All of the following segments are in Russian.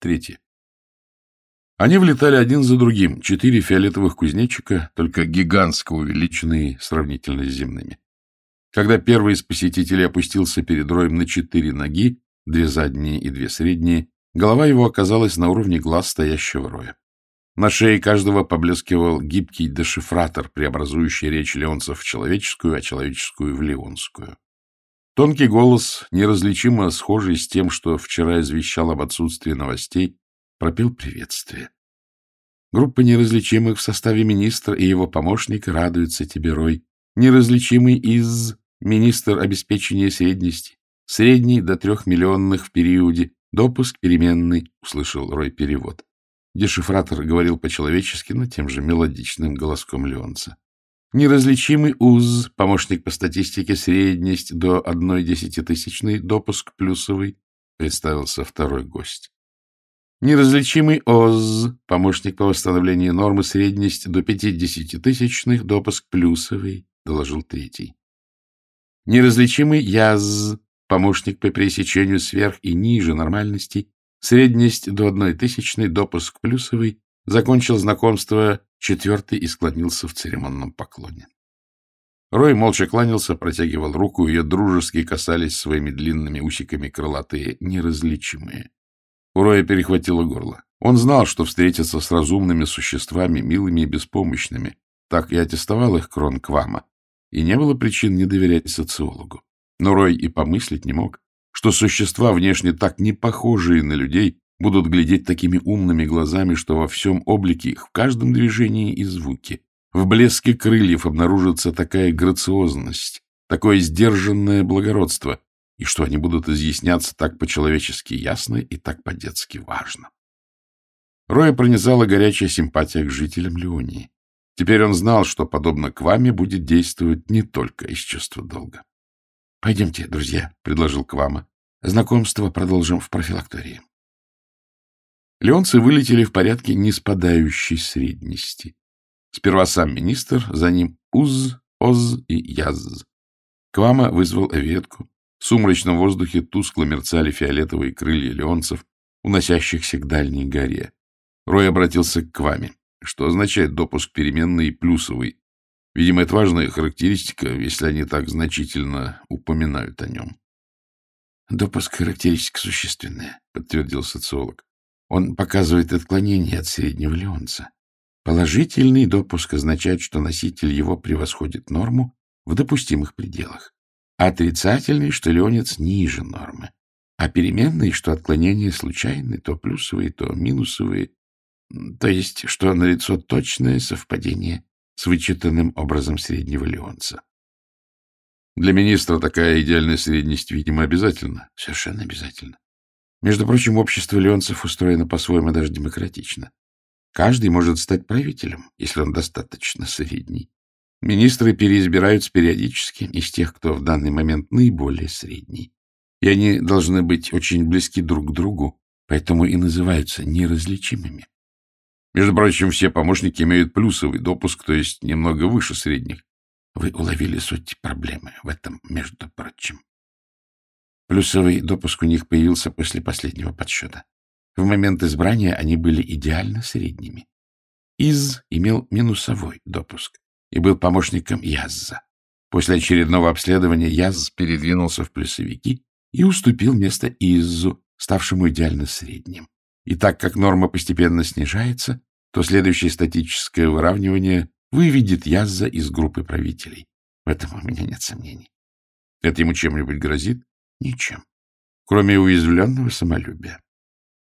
Третье. Они влетали один за другим, четыре фиолетовых кузнечика, только гигантско увеличенные сравнительно с земными. Когда первый из посетителей опустился перед роем на четыре ноги, две задние и две средние, голова его оказалась на уровне глаз стоящего роя. На шее каждого поблескивал гибкий дешифратор, преобразующий речь леонцев в человеческую, а человеческую в леонскую. Тонкий голос, неразличимо схожий с тем, что вчера извещал об отсутствии новостей, пропел приветствие. Группа неразличимых в составе министра и его помощника радуется тебе, Рой. Неразличимый из министр обеспечения средности. Средний до трех миллионных в периоде. Допуск переменный, услышал Рой перевод. Дешифратор говорил по-человечески, но тем же мелодичным голоском Леонца. Неразличимый УЗ, помощник по статистике, средность до одной десятитысячной, допуск плюсовый, представился второй гость. Неразличимый ОЗ, помощник по восстановлению нормы, средность до пятидесятитысячных, допуск плюсовый, доложил третий. Неразличимый ЯЗ, помощник по пересечению сверх и ниже нормальностей, средность до одной тысячной, допуск плюсовый, закончил знакомство четвертый и склонился в церемонном поклоне. Рой молча кланялся, протягивал руку, ее дружески касались своими длинными усиками крылатые, неразличимые. У Роя перехватило горло. Он знал, что встретится с разумными существами, милыми и беспомощными. Так и аттестовал их Крон Квама. И не было причин не доверять социологу. Но Рой и помыслить не мог, что существа, внешне так не похожие на людей, будут глядеть такими умными глазами, что во всем облике их, в каждом движении и звуке, в блеске крыльев обнаружится такая грациозность, такое сдержанное благородство, и что они будут изъясняться так по-человечески ясно и так по-детски важно. Роя пронизала горячая симпатия к жителям Леонии. Теперь он знал, что, подобно к ваме, будет действовать не только из чувства долга. — Пойдемте, друзья, — предложил Квама. — Знакомство продолжим в профилактории. Леонцы вылетели в порядке неспадающей средности. Сперва сам министр, за ним Уз, Оз и Яз. Квама вызвал Эветку. В сумрачном воздухе тускло мерцали фиолетовые крылья леонцев, уносящихся к дальней горе. Рой обратился к Кваме. Что означает допуск переменной и плюсовый? Видимо, это важная характеристика, если они так значительно упоминают о нем. — Допуск характеристика существенная, — подтвердил социолог. Он показывает отклонение от среднего леонца. Положительный допуск означает, что носитель его превосходит норму в допустимых пределах, отрицательный, что леонец ниже нормы, а переменный, что отклонения случайны, то плюсовые, то минусовые, то есть, что налицо точное совпадение с вычитанным образом среднего леонца. Для министра такая идеальная средность, видимо, обязательна. Совершенно обязательно. Между прочим, общество леонцев устроено по-своему даже демократично. Каждый может стать правителем, если он достаточно средний. Министры переизбираются периодически из тех, кто в данный момент наиболее средний. И они должны быть очень близки друг к другу, поэтому и называются неразличимыми. Между прочим, все помощники имеют плюсовый допуск, то есть немного выше средних. Вы уловили суть проблемы в этом, между прочим. Плюсовый допуск у них появился после последнего подсчета. В момент избрания они были идеально средними. Из имел минусовой допуск и был помощником Язза. После очередного обследования Язз передвинулся в плюсовики и уступил место Иззу, ставшему идеально средним. И так как норма постепенно снижается, то следующее статическое выравнивание выведет Язза из группы правителей. В этом у меня нет сомнений. Это ему чем-нибудь грозит? Ничем, кроме уязвленного самолюбия.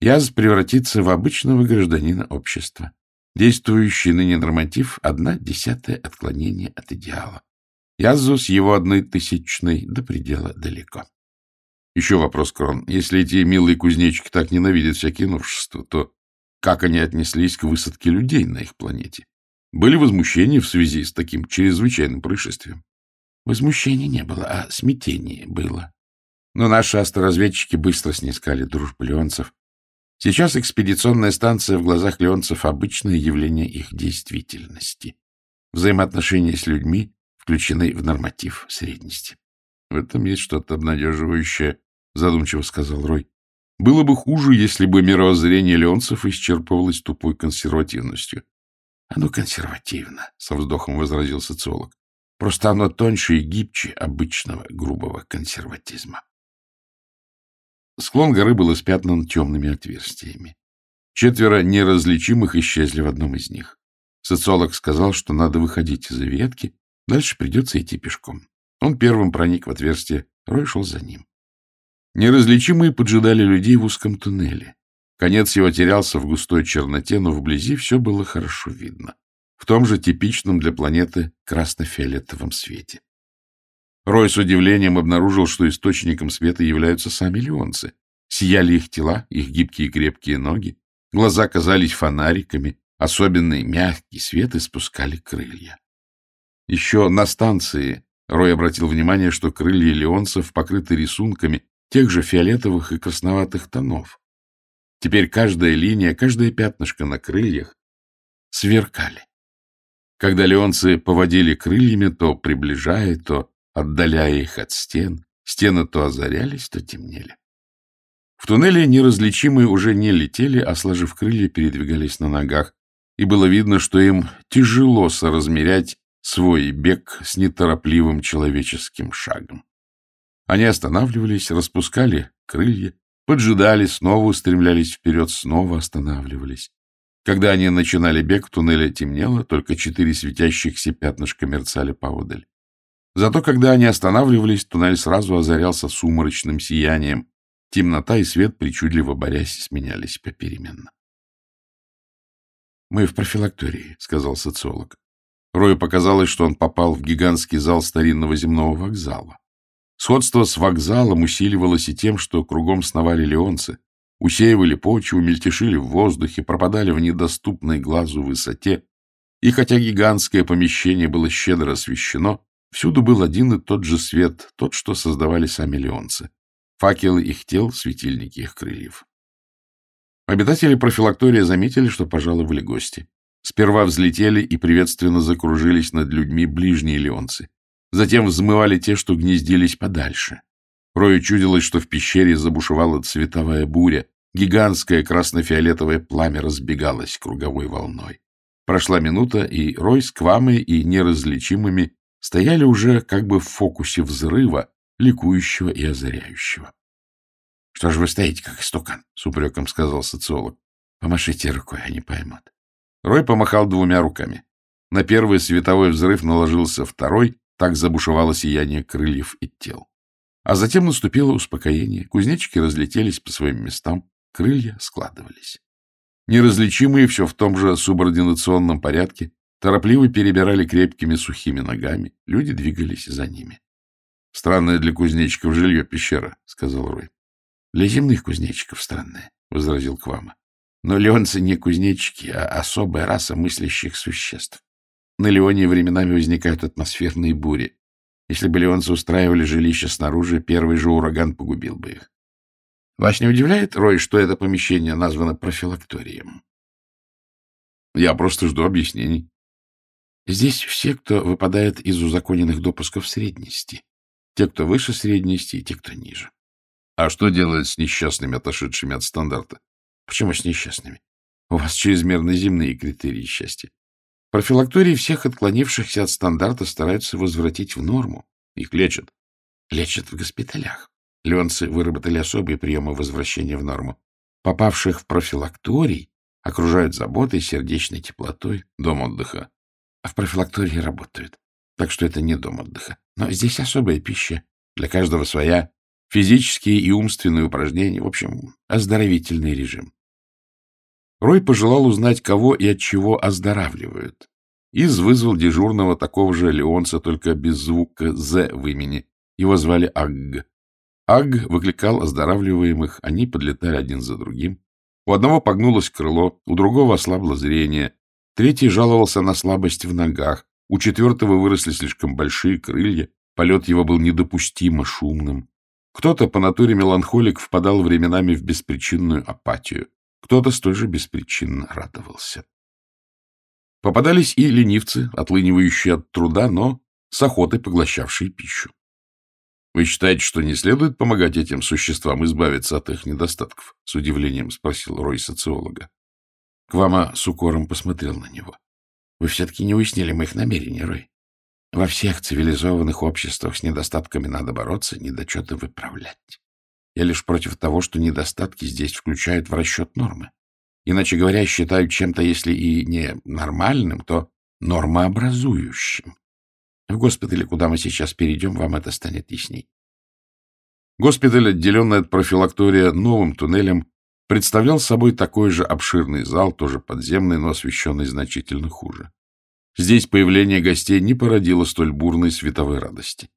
Яз превратится в обычного гражданина общества. Действующий ныне норматив — одна десятая отклонение от идеала. Язу с его одной тысячной до предела далеко. Еще вопрос, Крон. Если эти милые кузнечики так ненавидят всякие новшества, то как они отнеслись к высадке людей на их планете? Были возмущения в связи с таким чрезвычайным происшествием? Возмущения не было, а смятение было. Но наши астроразведчики быстро снискали дружбу леонцев. Сейчас экспедиционная станция в глазах леонцев — обычное явление их действительности. Взаимоотношения с людьми включены в норматив средности. — В этом есть что-то обнадеживающее, — задумчиво сказал Рой. Было бы хуже, если бы мировоззрение леонцев исчерпывалось тупой консервативностью. — Оно консервативно, — со вздохом возразил социолог. — Просто оно тоньше и гибче обычного грубого консерватизма. Склон горы был испятнан темными отверстиями. Четверо неразличимых исчезли в одном из них. Социолог сказал, что надо выходить из-за ветки, дальше придется идти пешком. Он первым проник в отверстие, Рой шел за ним. Неразличимые поджидали людей в узком туннеле. Конец его терялся в густой черноте, но вблизи все было хорошо видно. В том же типичном для планеты красно-фиолетовом свете. Рой с удивлением обнаружил, что источником света являются сами леонцы. Сияли их тела, их гибкие крепкие ноги, глаза казались фонариками, особенный мягкий свет испускали крылья. Еще на станции Рой обратил внимание, что крылья леонцев покрыты рисунками, тех же фиолетовых и красноватых тонов. Теперь каждая линия, каждое пятнышко на крыльях сверкали. Когда леонцы поводили крыльями, то приближая, то отдаляя их от стен, стены то озарялись, то темнели. В туннеле неразличимые уже не летели, а, сложив крылья, передвигались на ногах, и было видно, что им тяжело соразмерять свой бег с неторопливым человеческим шагом. Они останавливались, распускали крылья, поджидали, снова устремлялись вперед, снова останавливались. Когда они начинали бег, в туннеле темнело, только четыре светящихся пятнышка мерцали поодаль. Зато когда они останавливались, туннель сразу озарялся сумрачным сиянием. Темнота и свет, причудливо борясь, сменялись попеременно. «Мы в профилактории», — сказал социолог. Рою показалось, что он попал в гигантский зал старинного земного вокзала. Сходство с вокзалом усиливалось и тем, что кругом сновали леонцы, усеивали почву, мельтешили в воздухе, пропадали в недоступной глазу высоте, и хотя гигантское помещение было щедро освещено, всюду был один и тот же свет, тот, что создавали сами леонцы. Факелы их тел, светильники их крыльев. Обитатели профилактория заметили, что пожаловали гости. Сперва взлетели и приветственно закружились над людьми ближние леонцы. Затем взмывали те, что гнездились подальше. Рою чудилось, что в пещере забушевала цветовая буря, гигантское красно-фиолетовое пламя разбегалось круговой волной. Прошла минута, и Рой с Квамой и неразличимыми стояли уже как бы в фокусе взрыва, ликующего и озаряющего. — Что же вы стоите, как истукан? — с упреком сказал социолог. — Помашите рукой, они поймут. Рой помахал двумя руками. На первый световой взрыв наложился второй, так забушевало сияние крыльев и тел. А затем наступило успокоение. Кузнечики разлетелись по своим местам, крылья складывались. Неразличимые все в том же субординационном порядке торопливо перебирали крепкими сухими ногами. Люди двигались за ними. — Странное для кузнечиков жилье пещера, — сказал Рой. — Для земных кузнечиков странное, — возразил Квама. Но леонцы не кузнечики, а особая раса мыслящих существ. На Леоне временами возникают атмосферные бури. Если бы леонцы устраивали жилище снаружи, первый же ураган погубил бы их. Вас не удивляет, Рой, что это помещение названо профилакторием? Я просто жду объяснений. Здесь все, кто выпадает из узаконенных допусков средности. Те, кто выше средности, и те, кто ниже. А что делать с несчастными, отошедшими от стандарта? Почему с несчастными? У вас чрезмерно земные критерии счастья. Профилактории всех отклонившихся от стандарта стараются возвратить в норму. Их лечат. Лечат в госпиталях. Ленцы выработали особые приемы возвращения в норму. Попавших в профилакторий окружают заботой, сердечной теплотой, дом отдыха. А в профилактории работают. Так что это не дом отдыха. Но здесь особая пища. Для каждого своя. Физические и умственные упражнения. В общем, оздоровительный режим. Рой пожелал узнать, кого и от чего оздоравливают. Из вызвал дежурного такого же леонца, только без звука «з» в имени. Его звали Агг. Агг выкликал оздоравливаемых, они подлетали один за другим. У одного погнулось крыло, у другого ослабло зрение, третий жаловался на слабость в ногах, у четвертого выросли слишком большие крылья, полет его был недопустимо шумным. Кто-то по натуре меланхолик впадал временами в беспричинную апатию. Кто-то столь же беспричинно радовался. Попадались и ленивцы, отлынивающие от труда, но с охотой поглощавшие пищу. Вы считаете, что не следует помогать этим существам избавиться от их недостатков? С удивлением спросил Рой социолога. Квама с укором посмотрел на него. Вы все-таки не уяснили моих намерений, Рой. Во всех цивилизованных обществах с недостатками надо бороться, недочеты выправлять. Я лишь против того, что недостатки здесь включают в расчет нормы. Иначе говоря, считают чем-то, если и не нормальным, то нормообразующим. В госпитале, куда мы сейчас перейдем, вам это станет ясней. Госпиталь, отделенный от профилактория новым туннелем, представлял собой такой же обширный зал, тоже подземный, но освещенный значительно хуже. Здесь появление гостей не породило столь бурной световой радости.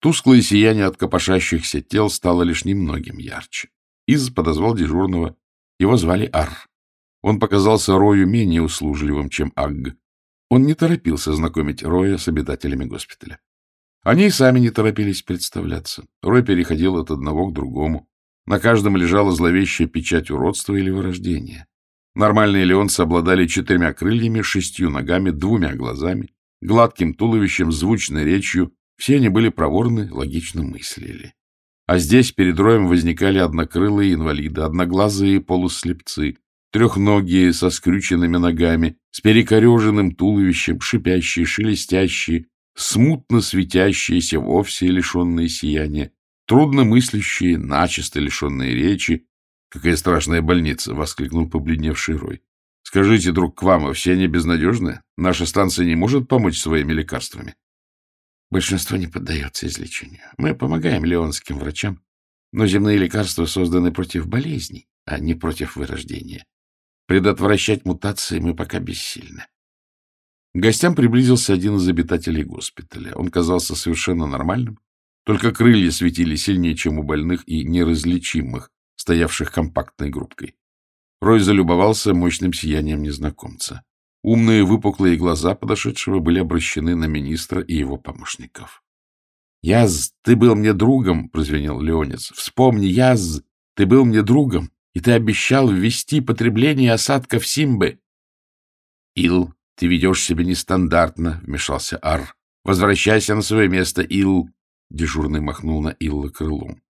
Тусклое сияние от копошащихся тел стало лишь немногим ярче. Из подозвал дежурного. Его звали Ар. Он показался Рою менее услужливым, чем Агг. Он не торопился знакомить Роя с обитателями госпиталя. Они и сами не торопились представляться. Рой переходил от одного к другому. На каждом лежала зловещая печать уродства или вырождения. Нормальные леонцы обладали четырьмя крыльями, шестью ногами, двумя глазами, гладким туловищем, звучной речью. Все они были проворны, логично мыслили. А здесь перед роем возникали однокрылые инвалиды, одноглазые полуслепцы, трехногие со скрюченными ногами, с перекореженным туловищем, шипящие, шелестящие, смутно светящиеся, вовсе лишенные сияния, трудно мыслящие, начисто лишенные речи, Какая страшная больница! — воскликнул побледневший Рой. — Скажите, друг Квама, все они безнадежны? Наша станция не может помочь своими лекарствами? Большинство не поддается излечению. Мы помогаем леонским врачам, но земные лекарства созданы против болезней, а не против вырождения. Предотвращать мутации мы пока бессильны. К гостям приблизился один из обитателей госпиталя. Он казался совершенно нормальным, только крылья светили сильнее, чем у больных и неразличимых, стоявших компактной группкой. Рой залюбовался мощным сиянием незнакомца. Умные выпуклые глаза подошедшего были обращены на министра и его помощников. — Яз, ты был мне другом, — прозвенел Леонец. — Вспомни, Яз, ты был мне другом, и ты обещал ввести потребление осадков Симбы. — Ил, ты ведешь себя нестандартно, — вмешался Ар. — Возвращайся на свое место, Ил. Дежурный махнул на Илла крылом.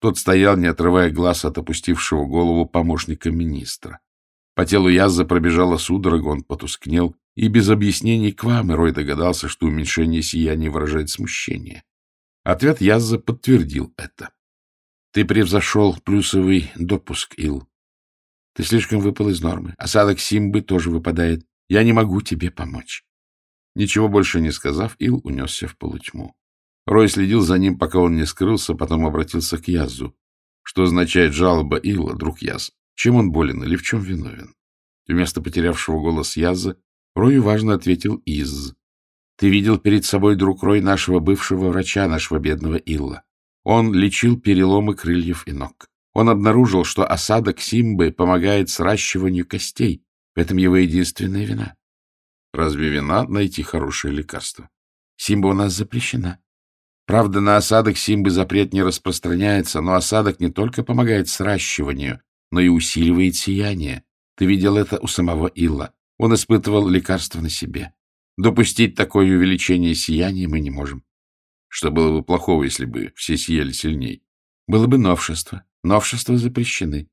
Тот стоял, не отрывая глаз от опустившего голову помощника министра. По телу Язза пробежала судорога, он потускнел, и без объяснений к вам Рой догадался, что уменьшение сияния выражает смущение. Ответ Язза подтвердил это. — Ты превзошел плюсовый допуск, Ил. Ты слишком выпал из нормы. Осадок Симбы тоже выпадает. Я не могу тебе помочь. Ничего больше не сказав, Ил унесся в полутьму. Рой следил за ним, пока он не скрылся, потом обратился к Язу. Что означает жалоба Илла, друг Яз? Чем он болен или в чем виновен? Вместо потерявшего голос Яза Рой важно ответил Из. Ты видел перед собой, друг Рой, нашего бывшего врача, нашего бедного Илла. Он лечил переломы крыльев и ног. Он обнаружил, что осадок Симбы помогает сращиванию костей. В этом его единственная вина. Разве вина найти хорошее лекарство? Симба у нас запрещена. Правда, на осадок Симбы запрет не распространяется, но осадок не только помогает сращиванию, но и усиливает сияние. Ты видел это у самого Илла. Он испытывал лекарство на себе. Допустить такое увеличение сияния мы не можем. Что было бы плохого, если бы все сияли сильней? Было бы новшество. Новшества запрещены.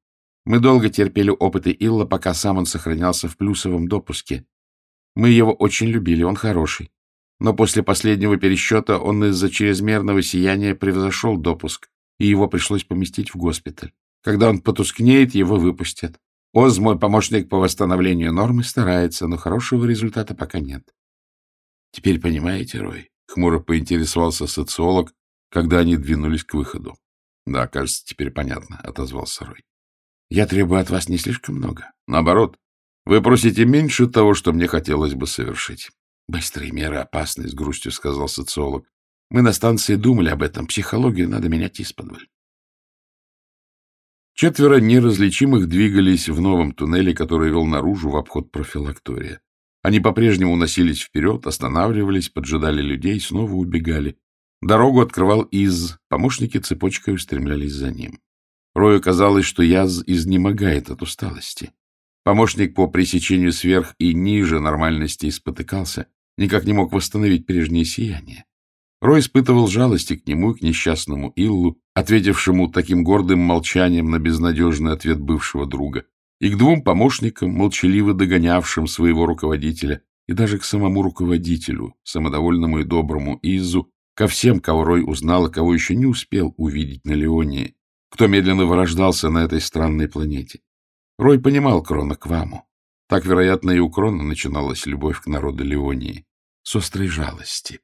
Мы долго терпели опыты Илла, пока сам он сохранялся в плюсовом допуске. Мы его очень любили, он хороший. Но после последнего пересчета он из-за чрезмерного сияния превзошел допуск, и его пришлось поместить в госпиталь. Когда он потускнеет, его выпустят. Оз, мой помощник по восстановлению нормы, старается, но хорошего результата пока нет. Теперь понимаете, Рой? Хмуро поинтересовался социолог, когда они двинулись к выходу. Да, кажется, теперь понятно, отозвался Рой. Я требую от вас не слишком много. Наоборот, вы просите меньше того, что мне хотелось бы совершить. Быстрые меры опасны, — с грустью сказал социолог. Мы на станции думали об этом. Психологию надо менять исподволь. Четверо неразличимых двигались в новом туннеле, который вел наружу в обход профилактория. Они по-прежнему уносились вперед, останавливались, поджидали людей, снова убегали. Дорогу открывал Из, помощники цепочкой устремлялись за ним. Рою казалось, что Яз изнемогает от усталости. Помощник по пресечению сверх и ниже нормальности спотыкался, никак не мог восстановить прежнее сияние. Рой испытывал жалости к нему и к несчастному Иллу, ответившему таким гордым молчанием на безнадежный ответ бывшего друга, и к двум помощникам, молчаливо догонявшим своего руководителя, и даже к самому руководителю, самодовольному и доброму Изу, ко всем, кого Рой узнал и кого еще не успел увидеть на Леонии, кто медленно вырождался на этой странной планете. Рой понимал Крона Кваму. Так, вероятно, и у Крона начиналась любовь к народу Леонии. С острой жалости.